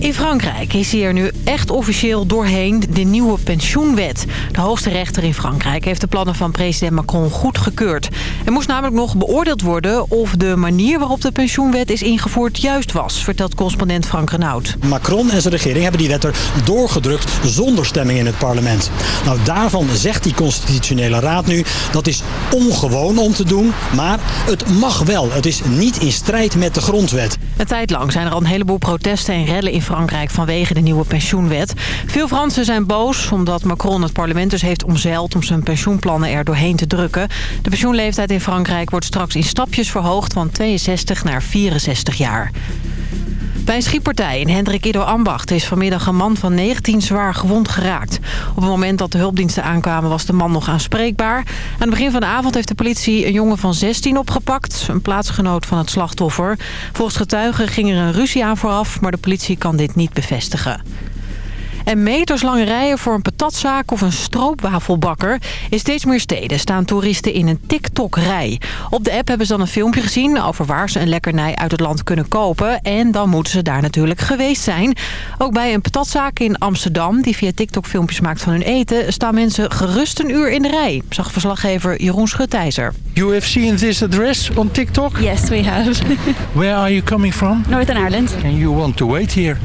In Frankrijk is hier nu echt officieel doorheen de nieuwe pensioenwet. De hoogste rechter in Frankrijk heeft de plannen van president Macron goedgekeurd. Er moest namelijk nog beoordeeld worden of de manier waarop de pensioenwet is ingevoerd juist was, vertelt correspondent Frank Renaud. Macron en zijn regering hebben die wet er doorgedrukt zonder stemming in het parlement. Nou, daarvan zegt die constitutionele raad nu dat is ongewoon om te doen, maar het mag wel. Het is niet in strijd met de grondwet. Een tijd lang zijn er al een heleboel protesten en rellen in Frankrijk vanwege de nieuwe pensioenwet. Veel Fransen zijn boos omdat Macron het parlement dus heeft omzeild om zijn pensioenplannen er doorheen te drukken. De pensioenleeftijd in Frankrijk wordt straks in stapjes verhoogd van 62 naar 64 jaar. Bij een schietpartij in Hendrik Ido Ambacht is vanmiddag een man van 19 zwaar gewond geraakt. Op het moment dat de hulpdiensten aankwamen was de man nog aanspreekbaar. Aan het begin van de avond heeft de politie een jongen van 16 opgepakt. Een plaatsgenoot van het slachtoffer. Volgens getuigen ging er een ruzie aan vooraf, maar de politie kan dit niet bevestigen. En meterslange rijen voor een patatzaak of een stroopwafelbakker. In steeds meer steden staan toeristen in een TikTok-rij. Op de app hebben ze dan een filmpje gezien over waar ze een lekkernij uit het land kunnen kopen. En dan moeten ze daar natuurlijk geweest zijn. Ook bij een patatzaak in Amsterdam, die via TikTok filmpjes maakt van hun eten... staan mensen gerust een uur in de rij, zag verslaggever Jeroen Schutijzer. You have seen this address on TikTok? Yes, we have. Where are you coming from? Northern Ireland. And you want to wait here?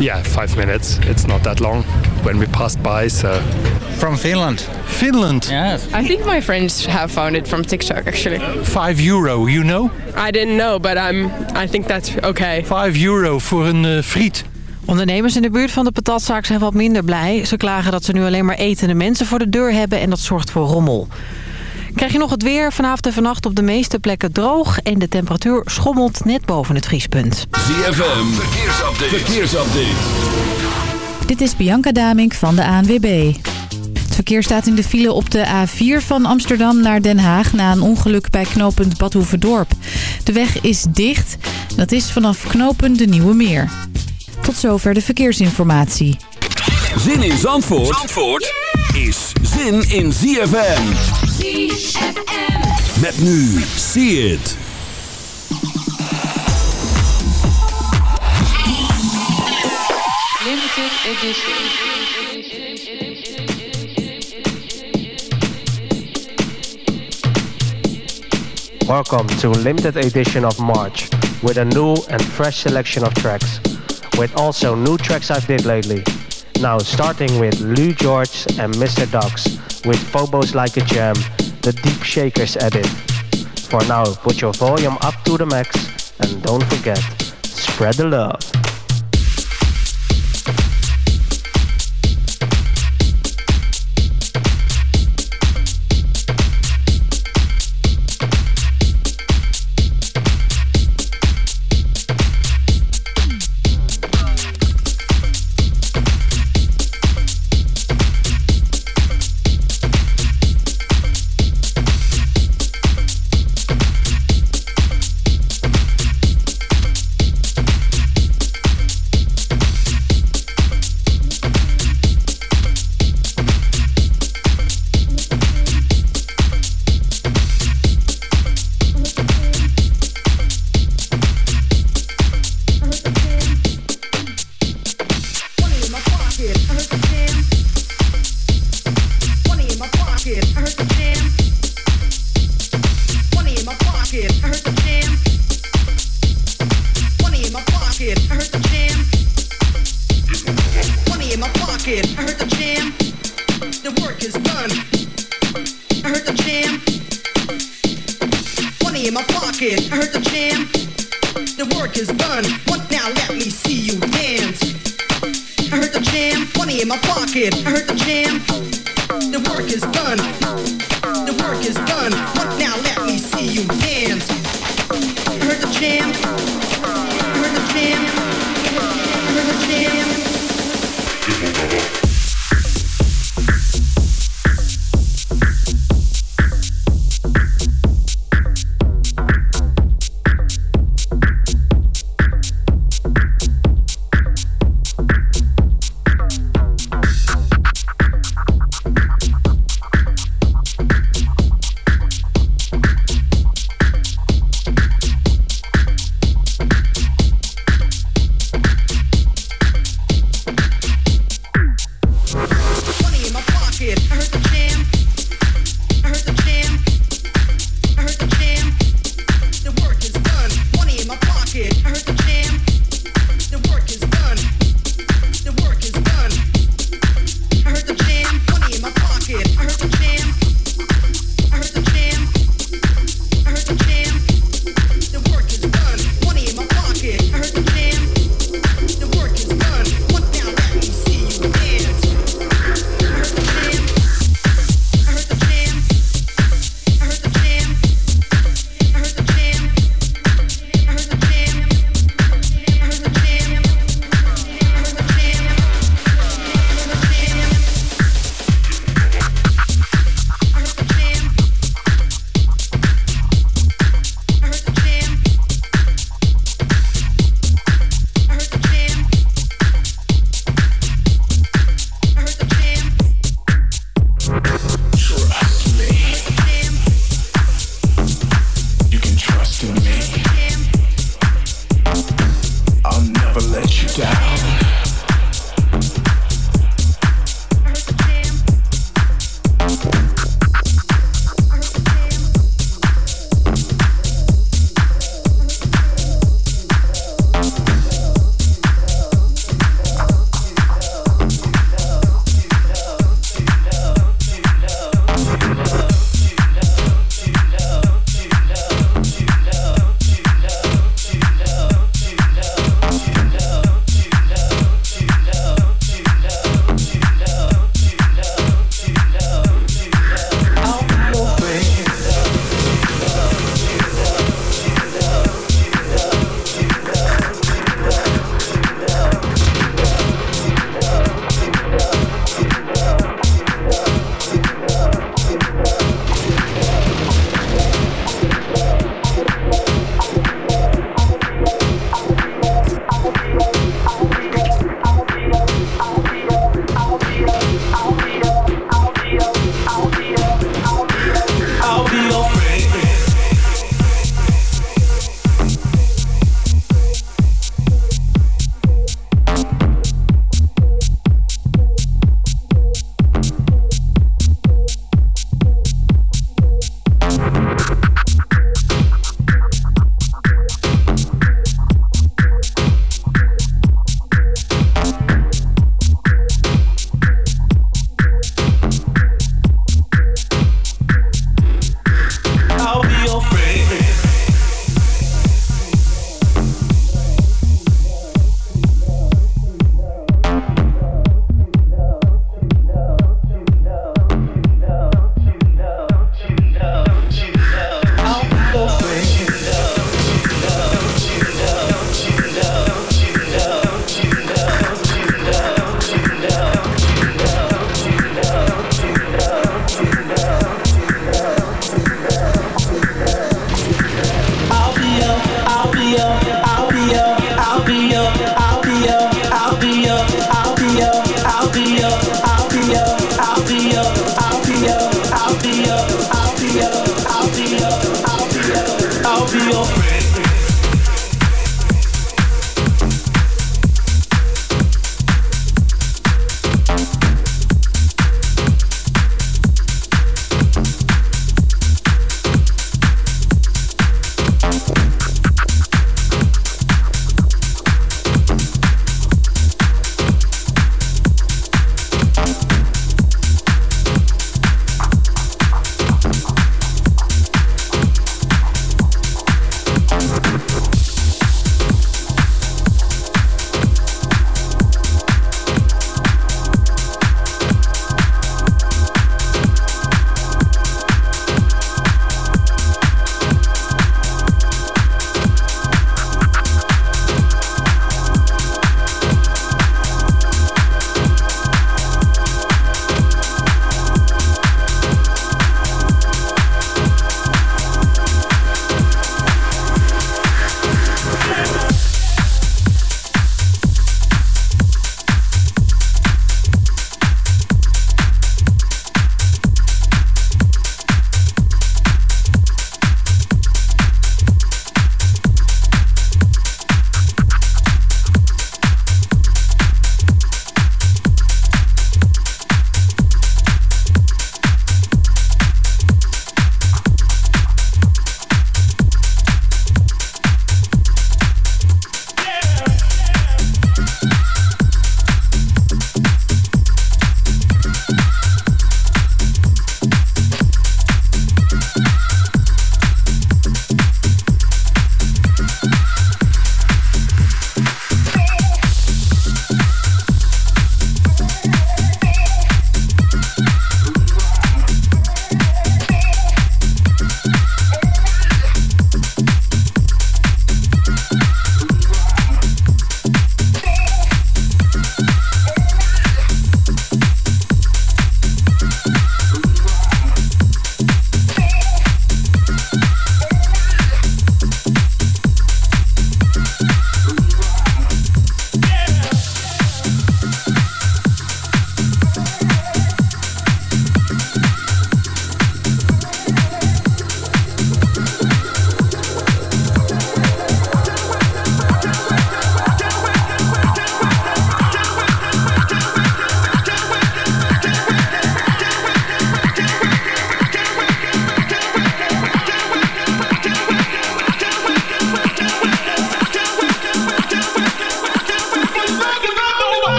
Yeah, five minutes. It's not that long when we passed by, so... From Finland. Finland? Yes. I think my friends have found it from TikTok, actually. Five euro, you know? I didn't know, but I'm, I think that's okay. Five euro voor een uh, friet. Ondernemers in de buurt van de patatzaak zijn wat minder blij. Ze klagen dat ze nu alleen maar etende mensen voor de deur hebben en dat zorgt voor rommel. Krijg je nog het weer vanavond en vannacht op de meeste plekken droog... en de temperatuur schommelt net boven het vriespunt. ZFM, verkeersupdate. verkeersupdate. Dit is Bianca Damink van de ANWB. Het verkeer staat in de file op de A4 van Amsterdam naar Den Haag... na een ongeluk bij knooppunt Badhoevedorp. De weg is dicht. Dat is vanaf knooppunt de Nieuwe Meer. Tot zover de verkeersinformatie. Zin in Zandvoort, Zandvoort is zin in ZFM. ZFM. Met nu, see it. Limited edition. Welcome to limited edition of March with a new and fresh selection of tracks, with also new tracks I've did lately. Now starting with Lou George and Mr. Dogs with Phobos Like a Jam, the Deep Shakers edit. For now, put your volume up to the max and don't forget, spread the love.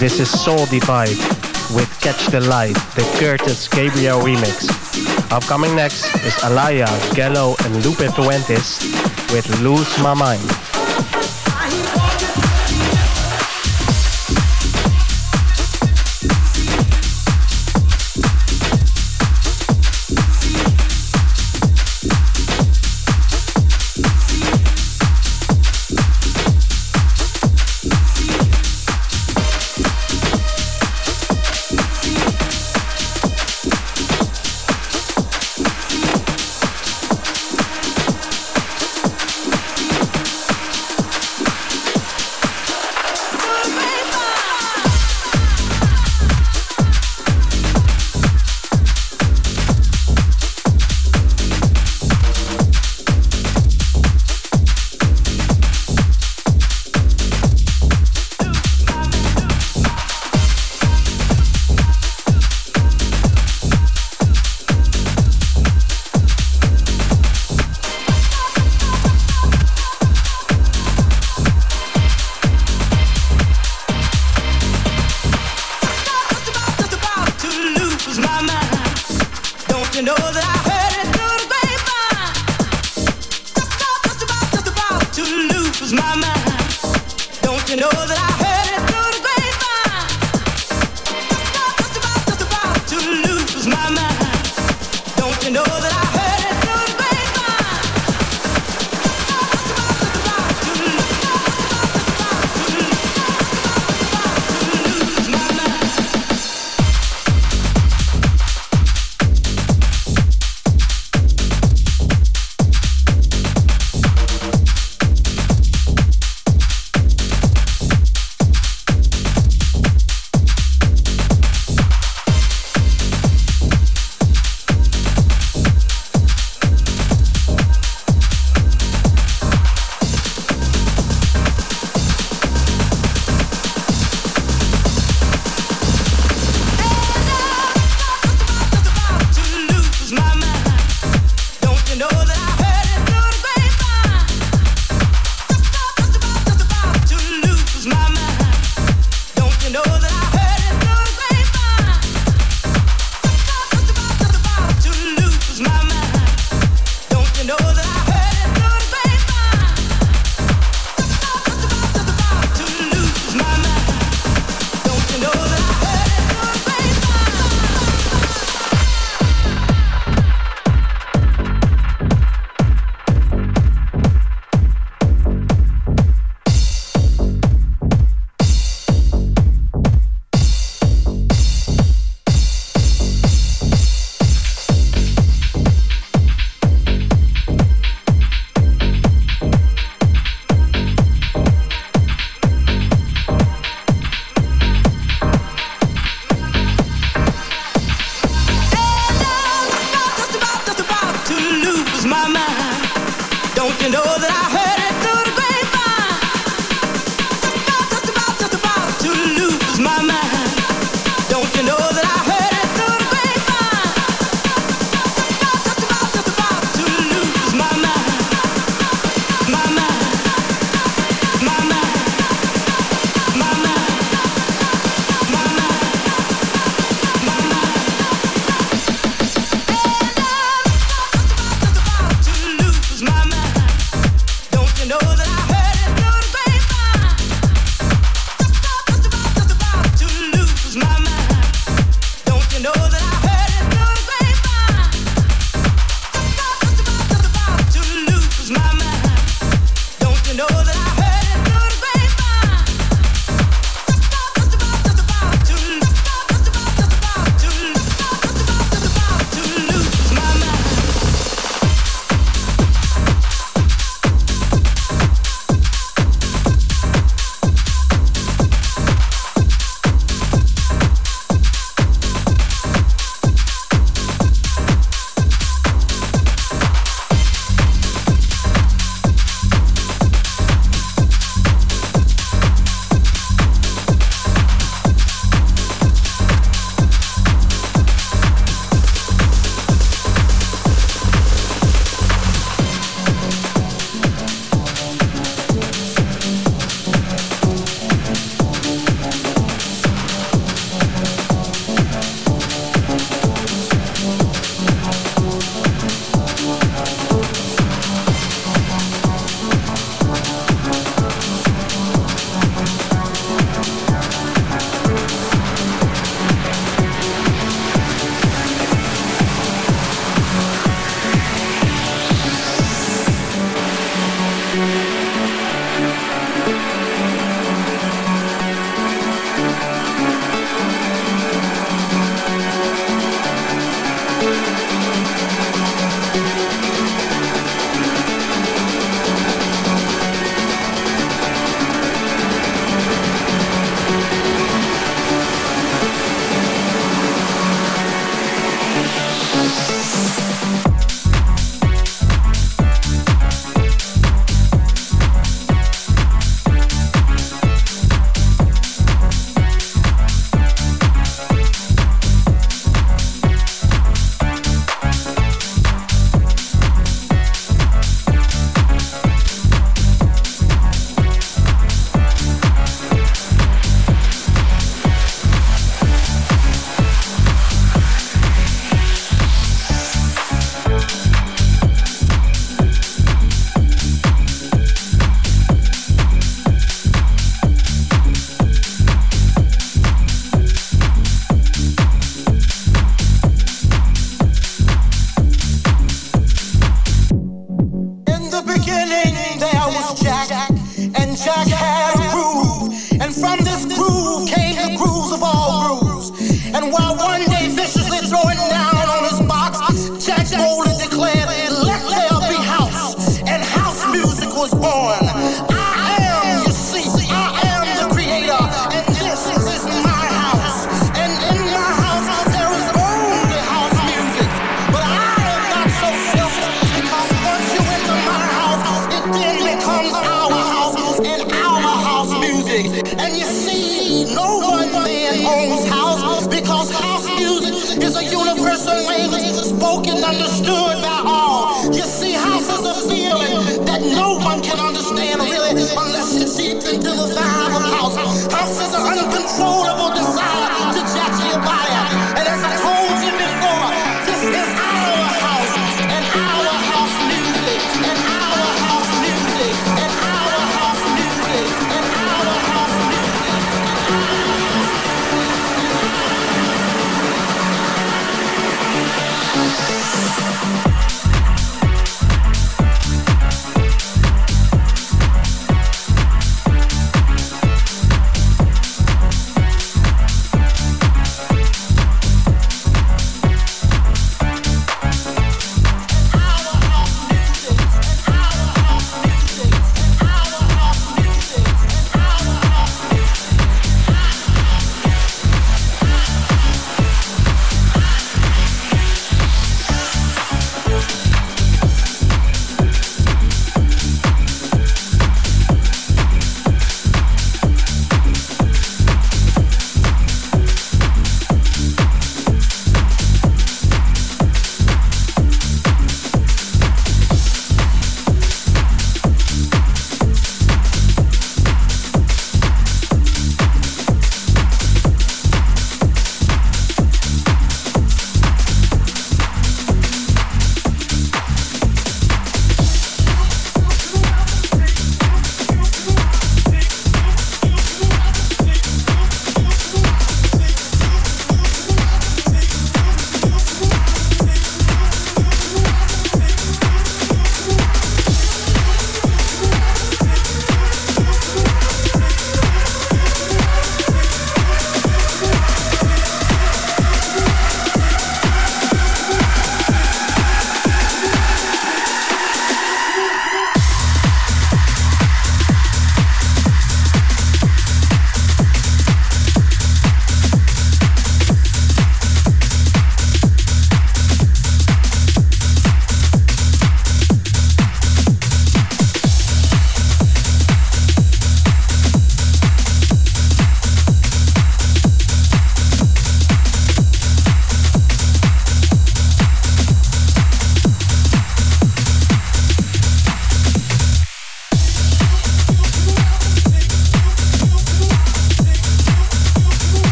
This is Soul Divide with Catch the Light, the Curtis Gabriel remix. Upcoming next is Alaya, Gallo, and Lupe Fuentes with Lose My Mind.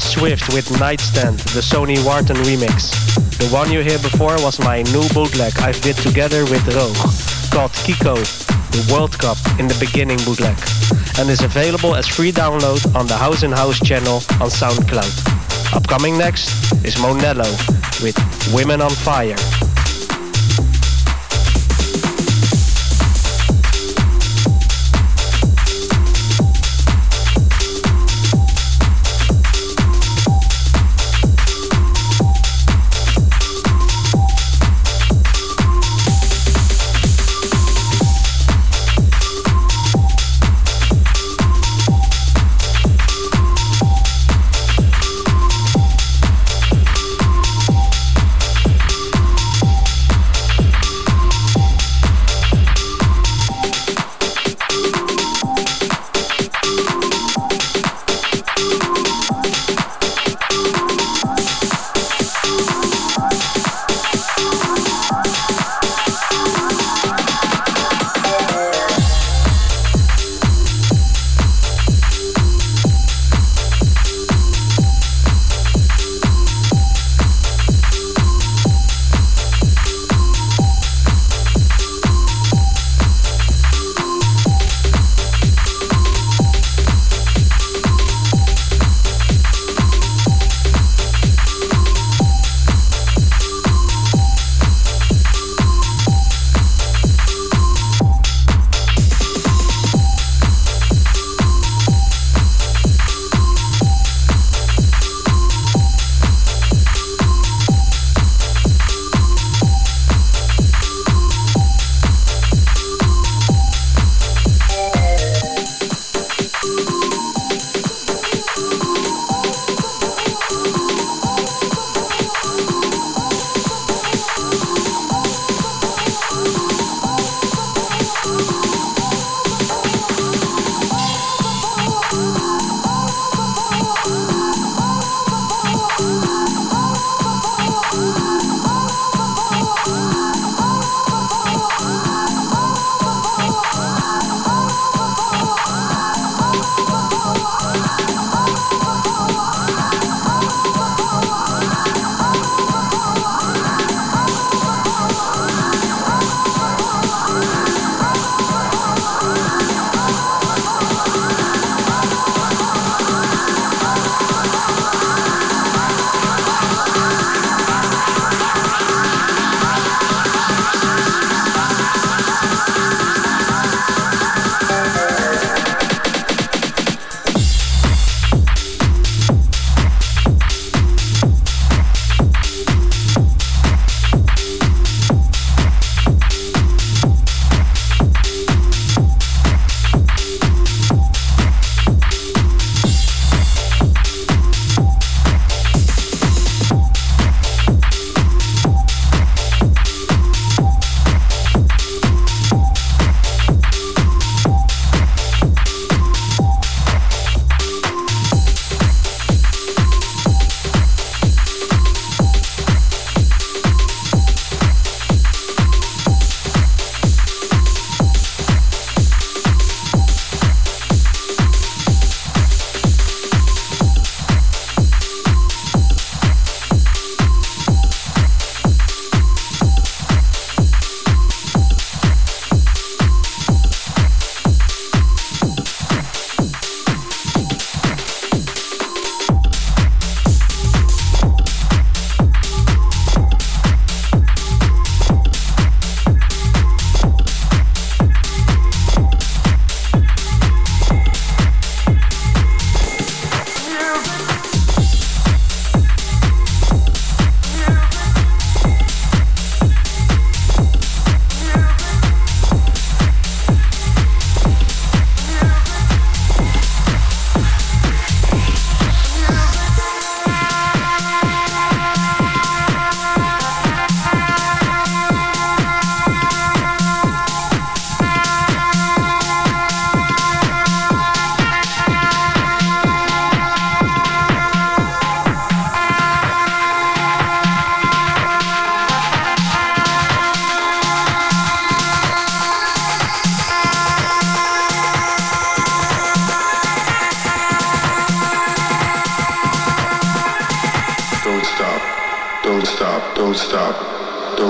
Was Swift with Nightstand, the Sony Wharton remix. The one you hear before was my new bootleg I've did together with Roog, called Kiko, the World Cup in the beginning bootleg, and is available as free download on the House in House channel on SoundCloud. Upcoming next is Monello with Women on Fire.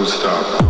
won't stop.